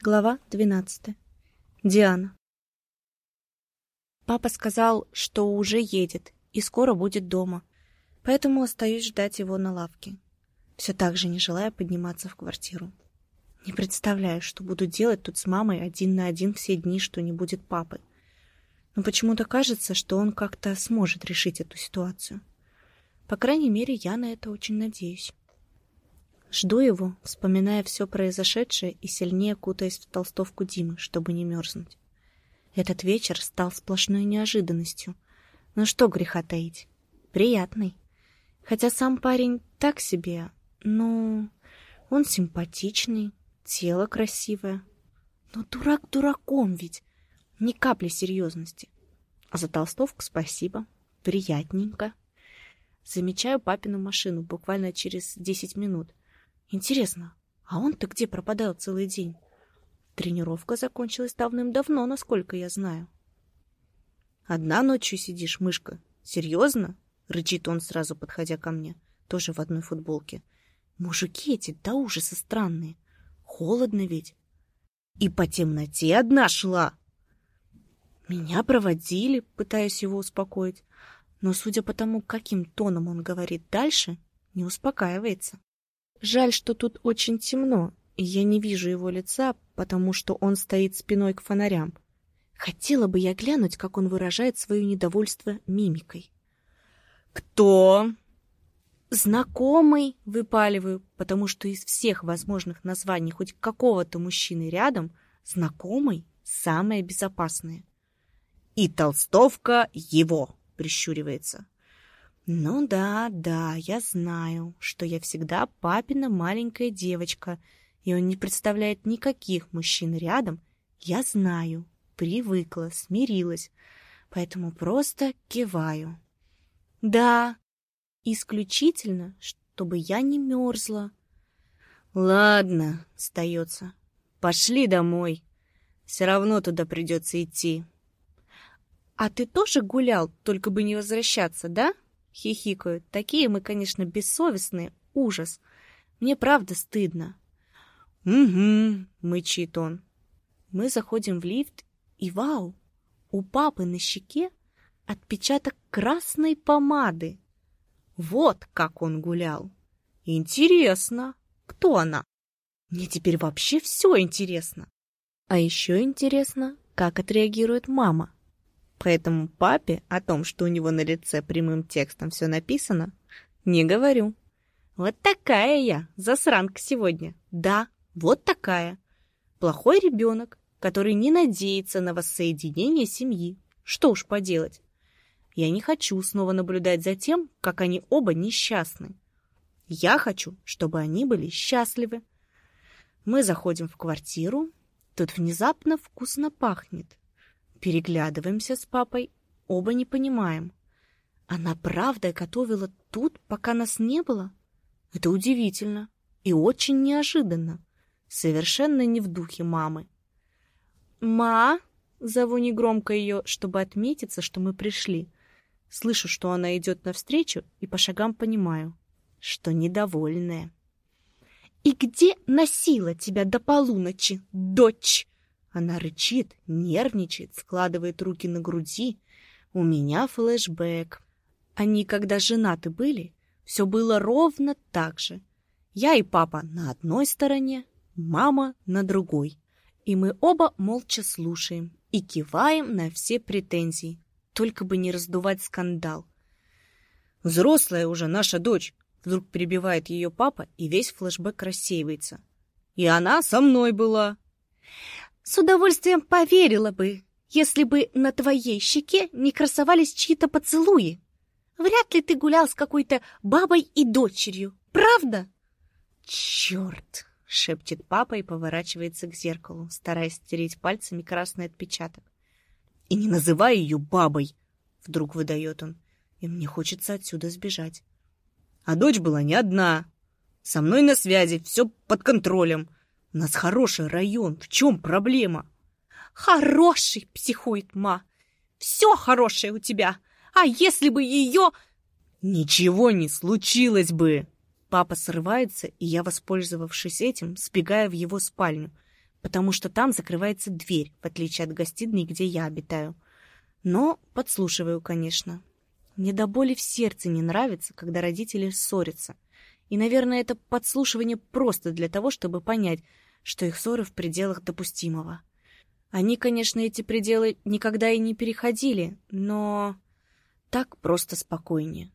Глава 12. Диана. Папа сказал, что уже едет и скоро будет дома, поэтому остаюсь ждать его на лавке, все так же не желая подниматься в квартиру. Не представляю, что буду делать тут с мамой один на один все дни, что не будет папы. Но почему-то кажется, что он как-то сможет решить эту ситуацию. По крайней мере, я на это очень надеюсь. Жду его, вспоминая все произошедшее и сильнее кутаясь в толстовку Димы, чтобы не мерзнуть. Этот вечер стал сплошной неожиданностью. Но что греха таить? Приятный. Хотя сам парень так себе, ну... Он симпатичный, тело красивое. Но дурак дураком ведь. Ни капли серьезности. А за толстовку спасибо. Приятненько. Замечаю папину машину буквально через десять минут. Интересно, а он-то где пропадал целый день? Тренировка закончилась давным-давно, насколько я знаю. «Одна ночью сидишь, мышка? Серьезно?» — рычит он, сразу подходя ко мне, тоже в одной футболке. «Мужики эти до ужаса странные. Холодно ведь. И по темноте одна шла!» Меня проводили, пытаясь его успокоить, но, судя по тому, каким тоном он говорит дальше, не успокаивается. Жаль, что тут очень темно, и я не вижу его лица, потому что он стоит спиной к фонарям. Хотела бы я глянуть, как он выражает свое недовольство мимикой. «Кто?» «Знакомый», — выпаливаю, потому что из всех возможных названий хоть какого-то мужчины рядом, знакомый — самое безопасное. «И толстовка его», — прищуривается. Ну да, да, я знаю, что я всегда папина маленькая девочка, и он не представляет никаких мужчин рядом. Я знаю, привыкла, смирилась, поэтому просто киваю. Да, исключительно, чтобы я не мерзла. Ладно, сдается. Пошли домой. Все равно туда придется идти. А ты тоже гулял, только бы не возвращаться, да? Хихикают. Такие мы, конечно, бессовестные. Ужас. Мне правда стыдно. «Угу», — мычит он. Мы заходим в лифт, и вау, у папы на щеке отпечаток красной помады. Вот как он гулял. Интересно, кто она? Мне теперь вообще все интересно. А еще интересно, как отреагирует мама. Поэтому папе о том, что у него на лице прямым текстом все написано, не говорю. Вот такая я, засранка сегодня. Да, вот такая. Плохой ребенок, который не надеется на воссоединение семьи. Что уж поделать. Я не хочу снова наблюдать за тем, как они оба несчастны. Я хочу, чтобы они были счастливы. Мы заходим в квартиру. Тут внезапно вкусно пахнет. Переглядываемся с папой, оба не понимаем. Она правда готовила тут, пока нас не было? Это удивительно и очень неожиданно. Совершенно не в духе мамы. «Ма!» — зову негромко ее, чтобы отметиться, что мы пришли. Слышу, что она идет навстречу, и по шагам понимаю, что недовольная. «И где носила тебя до полуночи, дочь?» Она рычит, нервничает, складывает руки на груди. У меня флешбэк. Они, когда женаты были, все было ровно так же. Я и папа на одной стороне, мама на другой. И мы оба молча слушаем и киваем на все претензии. Только бы не раздувать скандал. «Взрослая уже наша дочь!» Вдруг перебивает ее папа, и весь флешбэк рассеивается. «И она со мной была!» С удовольствием поверила бы, если бы на твоей щеке не красовались чьи-то поцелуи. Вряд ли ты гулял с какой-то бабой и дочерью, правда? Черт! шепчет папа и поворачивается к зеркалу, стараясь стереть пальцами красный отпечаток. «И не называй ее бабой!» — вдруг выдает он, и мне хочется отсюда сбежать. А дочь была не одна. Со мной на связи, все под контролем. У нас хороший район. В чем проблема? Хороший, психует ма. Все хорошее у тебя. А если бы ее... Ничего не случилось бы. Папа срывается, и я, воспользовавшись этим, сбегаю в его спальню. потому что там закрывается дверь, в отличие от гостиной, где я обитаю. Но подслушиваю, конечно. Мне до боли в сердце не нравится, когда родители ссорятся. И, наверное, это подслушивание просто для того, чтобы понять, что их ссоры в пределах допустимого. Они, конечно, эти пределы никогда и не переходили, но так просто спокойнее.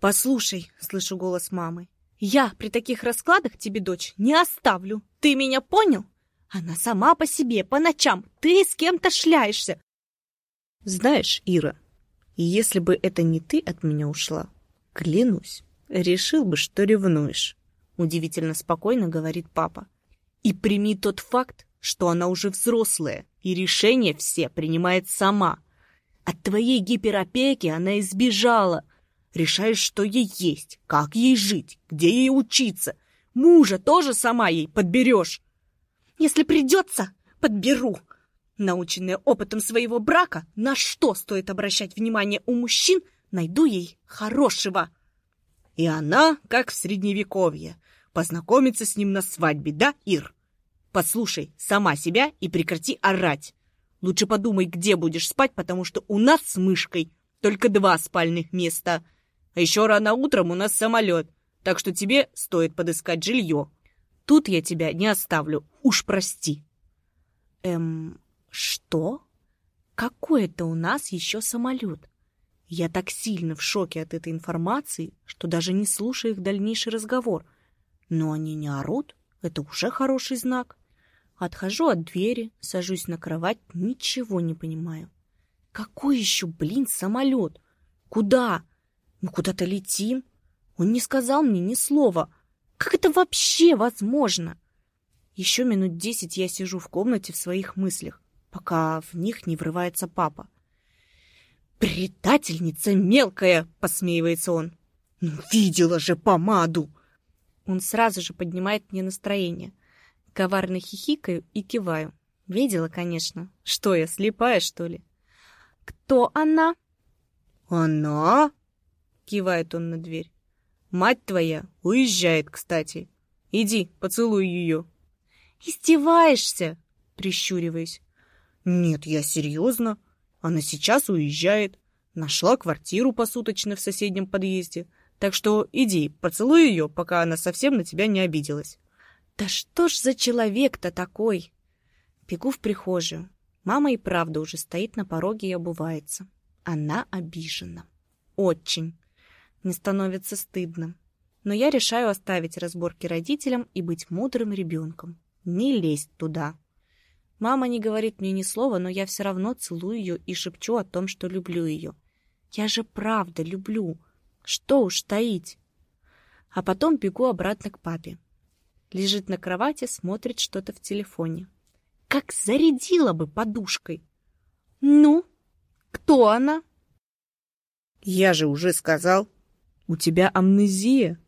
«Послушай», — слышу голос мамы, — «я при таких раскладах тебе, дочь, не оставлю. Ты меня понял? Она сама по себе, по ночам. Ты с кем-то шляешься». «Знаешь, Ира, если бы это не ты от меня ушла, клянусь, решил бы, что ревнуешь», — удивительно спокойно говорит папа. «И прими тот факт, что она уже взрослая, и решения все принимает сама. От твоей гиперопеки она избежала. Решаешь, что ей есть, как ей жить, где ей учиться. Мужа тоже сама ей подберешь. Если придется, подберу. Наученная опытом своего брака, на что стоит обращать внимание у мужчин, найду ей хорошего. И она, как в средневековье, познакомится с ним на свадьбе, да, Ир? Послушай сама себя и прекрати орать. Лучше подумай, где будешь спать, потому что у нас с мышкой только два спальных места. А еще рано утром у нас самолет, так что тебе стоит подыскать жилье. Тут я тебя не оставлю, уж прости. Эм, что? Какой это у нас еще самолет? Я так сильно в шоке от этой информации, что даже не слушаю их дальнейший разговор. Но они не орут, это уже хороший знак. Отхожу от двери, сажусь на кровать, ничего не понимаю. Какой еще, блин, самолет? Куда? Мы куда-то летим? Он не сказал мне ни слова. Как это вообще возможно? Еще минут десять я сижу в комнате в своих мыслях, пока в них не врывается папа. «Предательница мелкая!» — посмеивается он. «Ну, видела же помаду!» Он сразу же поднимает мне настроение — Коварно хихикаю и киваю. Видела, конечно. Что я, слепая, что ли? «Кто она?» «Она?» — кивает он на дверь. «Мать твоя уезжает, кстати. Иди, поцелуй ее». «Издеваешься?» — прищуриваюсь. «Нет, я серьезно. Она сейчас уезжает. Нашла квартиру посуточно в соседнем подъезде. Так что иди, поцелуй ее, пока она совсем на тебя не обиделась». Да что ж за человек-то такой? Бегу в прихожую. Мама и правда уже стоит на пороге и обувается. Она обижена. Очень. Мне становится стыдно. Но я решаю оставить разборки родителям и быть мудрым ребенком. Не лезть туда. Мама не говорит мне ни слова, но я все равно целую ее и шепчу о том, что люблю ее. Я же правда люблю. Что уж таить. А потом бегу обратно к папе. Лежит на кровати, смотрит что-то в телефоне. Как зарядила бы подушкой. Ну, кто она? Я же уже сказал. У тебя амнезия.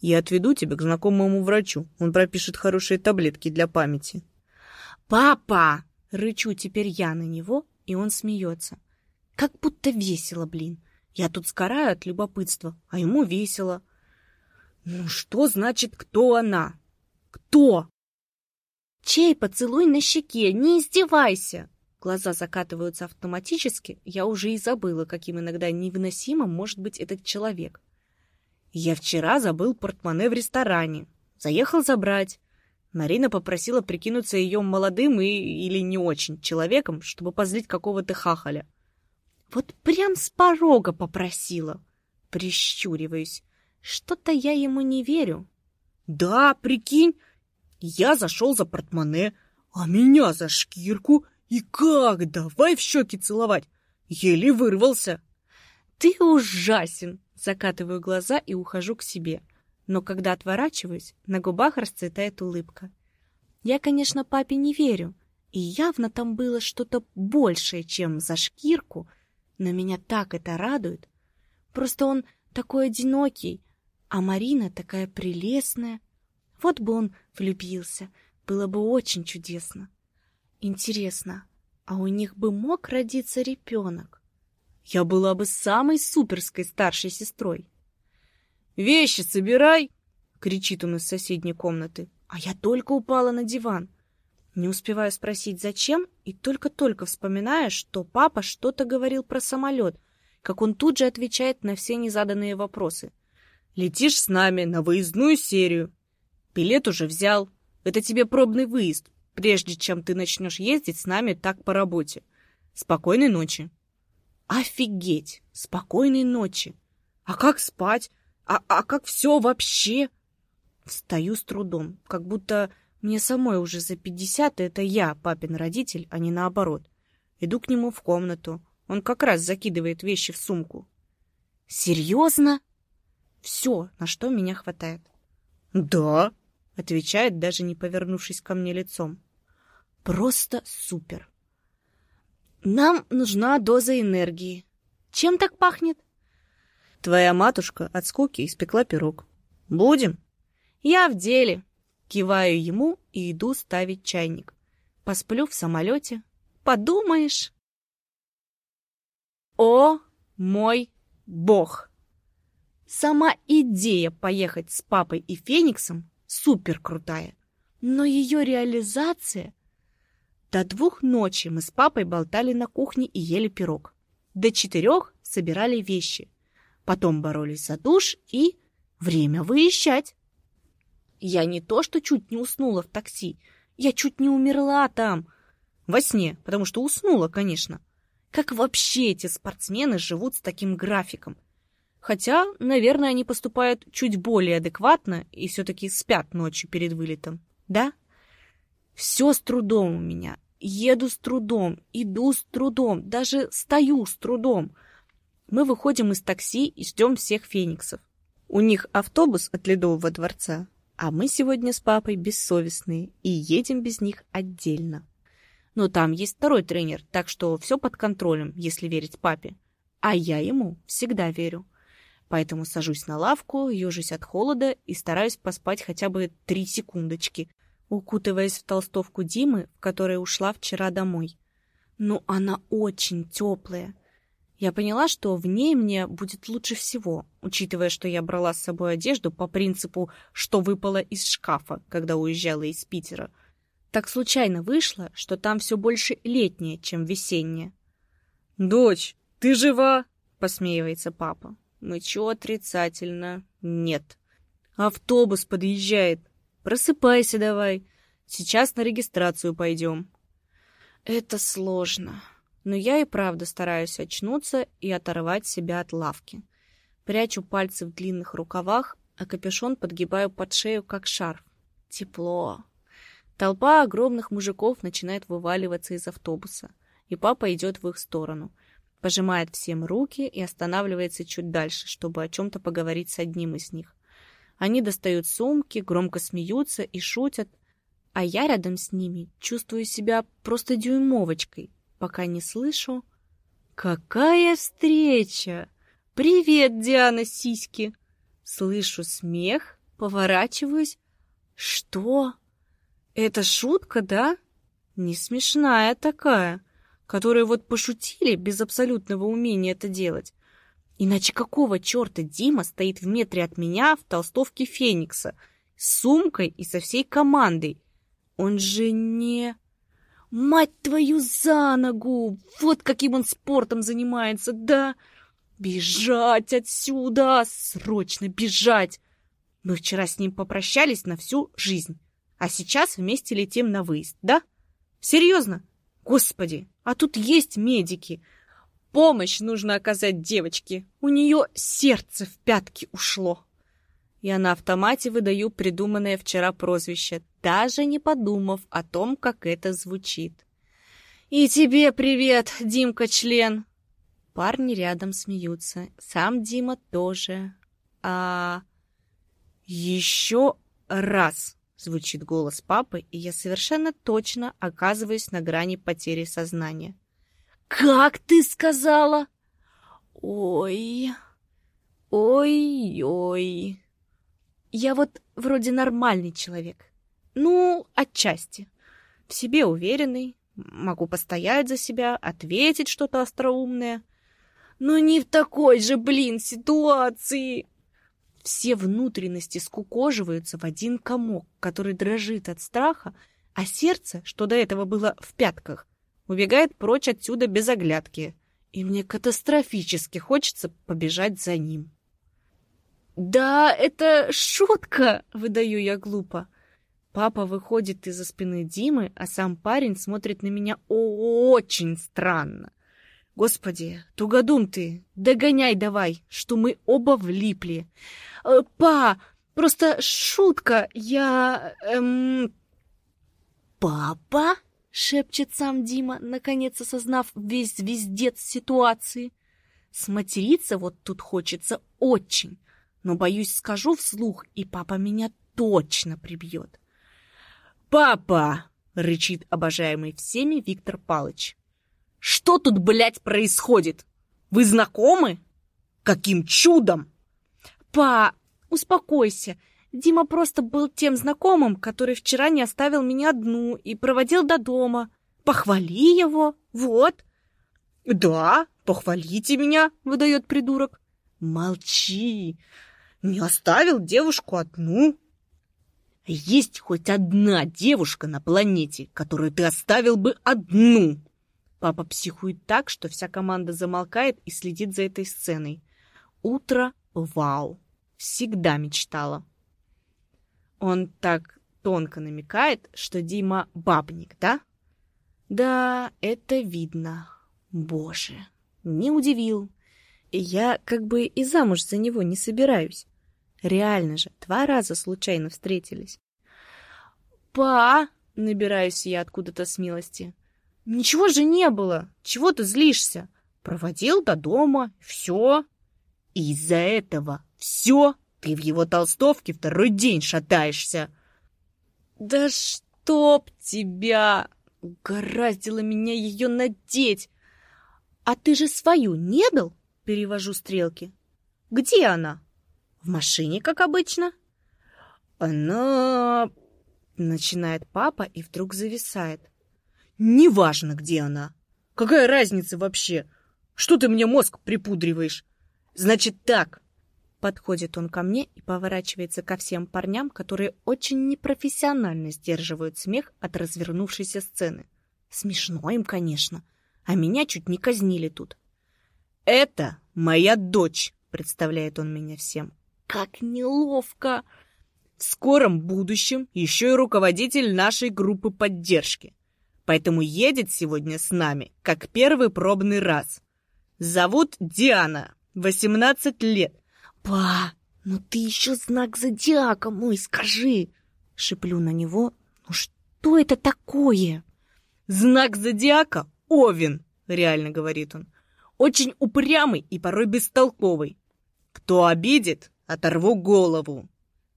Я отведу тебя к знакомому врачу. Он пропишет хорошие таблетки для памяти. Папа! Рычу теперь я на него, и он смеется. Как будто весело, блин. Я тут сгораю от любопытства, а ему весело. Ну что значит, кто она? Кто? Чей поцелуй на щеке? Не издевайся! Глаза закатываются автоматически. Я уже и забыла, каким иногда невыносимым может быть этот человек. Я вчера забыл портмоне в ресторане. Заехал забрать. Марина попросила прикинуться ее молодым и или не очень человеком, чтобы позлить какого-то хахаля. Вот прям с порога попросила. Прищуриваюсь. Что-то я ему не верю. Да, прикинь, я зашел за портмоне, а меня за шкирку. И как, давай в щеки целовать. Еле вырвался. Ты ужасен. Закатываю глаза и ухожу к себе. Но когда отворачиваюсь, на губах расцветает улыбка. Я, конечно, папе не верю. И явно там было что-то большее, чем за шкирку. Но меня так это радует. Просто он такой одинокий, а Марина такая прелестная. Вот бы он влюбился, было бы очень чудесно. Интересно, а у них бы мог родиться ребенок? Я была бы самой суперской старшей сестрой. «Вещи собирай!» — кричит он из соседней комнаты. а я только упала на диван. Не успеваю спросить, зачем, и только-только вспоминаю, что папа что-то говорил про самолет, как он тут же отвечает на все незаданные вопросы. «Летишь с нами на выездную серию. Билет уже взял. Это тебе пробный выезд, прежде чем ты начнешь ездить с нами так по работе. Спокойной ночи». «Офигеть! Спокойной ночи! А как спать? А, а как все вообще?» Встаю с трудом, как будто мне самой уже за пятьдесят, это я, папин родитель, а не наоборот. Иду к нему в комнату. Он как раз закидывает вещи в сумку. «Серьезно?» «Все, на что меня хватает». «Да», — отвечает, даже не повернувшись ко мне лицом. «Просто супер. Нам нужна доза энергии. Чем так пахнет?» «Твоя матушка от скуки испекла пирог. Будем?» «Я в деле», Киваю ему и иду ставить чайник. Посплю в самолете. Подумаешь. О мой бог! Сама идея поехать с папой и Фениксом супер крутая. Но ее реализация... До двух ночи мы с папой болтали на кухне и ели пирог. До четырех собирали вещи. Потом боролись за душ и время выезжать. Я не то, что чуть не уснула в такси, я чуть не умерла там. Во сне, потому что уснула, конечно. Как вообще эти спортсмены живут с таким графиком? Хотя, наверное, они поступают чуть более адекватно и все-таки спят ночью перед вылетом. Да? Все с трудом у меня. Еду с трудом, иду с трудом, даже стою с трудом. Мы выходим из такси и ждем всех фениксов. У них автобус от Ледового дворца а мы сегодня с папой бессовестные и едем без них отдельно. Но там есть второй тренер, так что все под контролем, если верить папе. А я ему всегда верю. Поэтому сажусь на лавку, ежусь от холода и стараюсь поспать хотя бы три секундочки, укутываясь в толстовку Димы, в которой ушла вчера домой. Но она очень теплая. Я поняла, что в ней мне будет лучше всего, учитывая, что я брала с собой одежду по принципу «что выпало из шкафа», когда уезжала из Питера. Так случайно вышло, что там все больше летнее, чем весеннее. «Дочь, ты жива?» — посмеивается папа. Мычу отрицательно. «Нет». «Автобус подъезжает. Просыпайся давай. Сейчас на регистрацию пойдем». «Это сложно», но я и правда стараюсь очнуться и оторвать себя от лавки. Прячу пальцы в длинных рукавах, а капюшон подгибаю под шею, как шарф. Тепло. Толпа огромных мужиков начинает вываливаться из автобуса, и папа идет в их сторону. Пожимает всем руки и останавливается чуть дальше, чтобы о чем-то поговорить с одним из них. Они достают сумки, громко смеются и шутят, а я рядом с ними чувствую себя просто дюймовочкой, пока не слышу. «Какая встреча! Привет, Диана Сиськи!» Слышу смех, поворачиваюсь. «Что? Это шутка, да? Не смешная такая, которую вот пошутили без абсолютного умения это делать. Иначе какого черта Дима стоит в метре от меня в толстовке Феникса с сумкой и со всей командой? Он же не... Мать твою за ногу! Вот каким он спортом занимается, да? Бежать отсюда! Срочно бежать! Мы вчера с ним попрощались на всю жизнь, а сейчас вместе летим на выезд, да? Серьезно? Господи, а тут есть медики. Помощь нужно оказать девочке. У нее сердце в пятки ушло. Я на автомате выдаю придуманное вчера прозвище, даже не подумав о том, как это звучит. «И тебе привет, Димка-член!» Парни рядом смеются. Сам Дима тоже. А... «Еще раз!» — звучит голос папы, и я совершенно точно оказываюсь на грани потери сознания. «Как ты сказала?» «Ой... Ой-ой...» Я вот вроде нормальный человек. Ну, отчасти. В себе уверенный, могу постоять за себя, ответить что-то остроумное. Но не в такой же, блин, ситуации. Все внутренности скукоживаются в один комок, который дрожит от страха, а сердце, что до этого было в пятках, убегает прочь отсюда без оглядки, и мне катастрофически хочется побежать за ним. «Да, это шутка!» — выдаю я глупо. Папа выходит из-за спины Димы, а сам парень смотрит на меня очень странно. Господи, тугодум ты, догоняй давай, что мы оба влипли. Э, па, просто шутка, я... Эм... Папа? Шепчет сам Дима, наконец осознав весь звездец ситуации. Сматериться вот тут хочется очень, но, боюсь, скажу вслух, и папа меня точно прибьет. «Папа!» — рычит обожаемый всеми Виктор Палыч. «Что тут, блядь, происходит? Вы знакомы? Каким чудом?» «Па, успокойся. Дима просто был тем знакомым, который вчера не оставил меня одну и проводил до дома. Похвали его, вот». «Да, похвалите меня», — выдает придурок. «Молчи. Не оставил девушку одну. Есть хоть одна девушка на планете, которую ты оставил бы одну. Папа психует так, что вся команда замолкает и следит за этой сценой. Утро — вау. Всегда мечтала. Он так тонко намекает, что Дима бабник, да? Да, это видно. Боже, не удивил. Я как бы и замуж за него не собираюсь. Реально же, два раза случайно встретились. «Па!» — набираюсь я откуда-то с милости. «Ничего же не было! Чего ты злишься? Проводил до дома, все!» «Из-за этого все ты в его толстовке второй день шатаешься!» «Да чтоб тебя!» Угораздило меня ее надеть. «А ты же свою не дал?» Перевожу стрелки. «Где она?» В машине, как обычно. Она... Начинает папа и вдруг зависает. Неважно, где она. Какая разница вообще? Что ты мне мозг припудриваешь? Значит так. Подходит он ко мне и поворачивается ко всем парням, которые очень непрофессионально сдерживают смех от развернувшейся сцены. Смешно им, конечно. А меня чуть не казнили тут. «Это моя дочь», — представляет он меня всем. Как неловко! В скором будущем еще и руководитель нашей группы поддержки. Поэтому едет сегодня с нами, как первый пробный раз. Зовут Диана, 18 лет. «Па, ну ты еще знак зодиака мой скажи!» Шиплю на него. «Ну что это такое?» «Знак зодиака — Овен», — реально говорит он. «Очень упрямый и порой бестолковый. Кто обидит, оторву голову.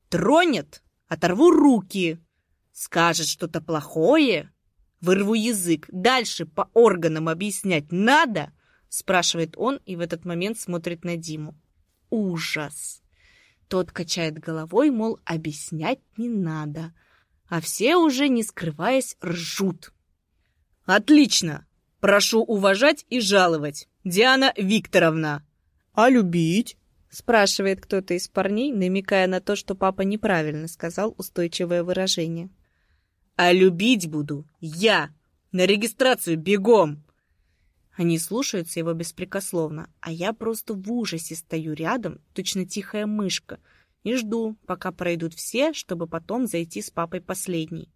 Тронет, оторву руки. Скажет что-то плохое, вырву язык. Дальше по органам объяснять надо, спрашивает он и в этот момент смотрит на Диму. Ужас. Тот качает головой, мол, объяснять не надо. А все уже, не скрываясь, ржут. Отлично. Прошу уважать и жаловать. Диана Викторовна. А любить? Спрашивает кто-то из парней, намекая на то, что папа неправильно сказал устойчивое выражение. «А любить буду я! На регистрацию бегом!» Они слушаются его беспрекословно, а я просто в ужасе стою рядом, точно тихая мышка, и жду, пока пройдут все, чтобы потом зайти с папой последней.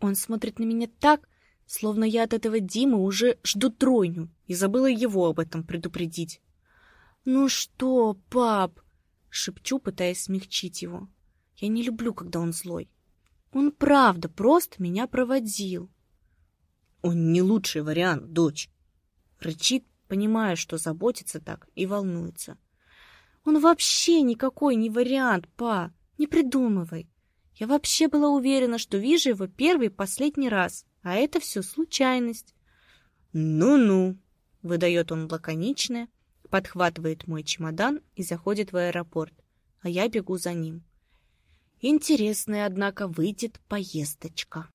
Он смотрит на меня так, словно я от этого Димы уже жду тройню и забыла его об этом предупредить. «Ну что, пап?» — шепчу, пытаясь смягчить его. Я не люблю, когда он злой. Он правда просто меня проводил. Он не лучший вариант, дочь. Рычит, понимая, что заботится так и волнуется. Он вообще никакой не вариант, па. Не придумывай. Я вообще была уверена, что вижу его первый и последний раз, а это все случайность. Ну-ну, выдает он лаконичное, подхватывает мой чемодан и заходит в аэропорт, а я бегу за ним. Интересная, однако, выйдет поездочка.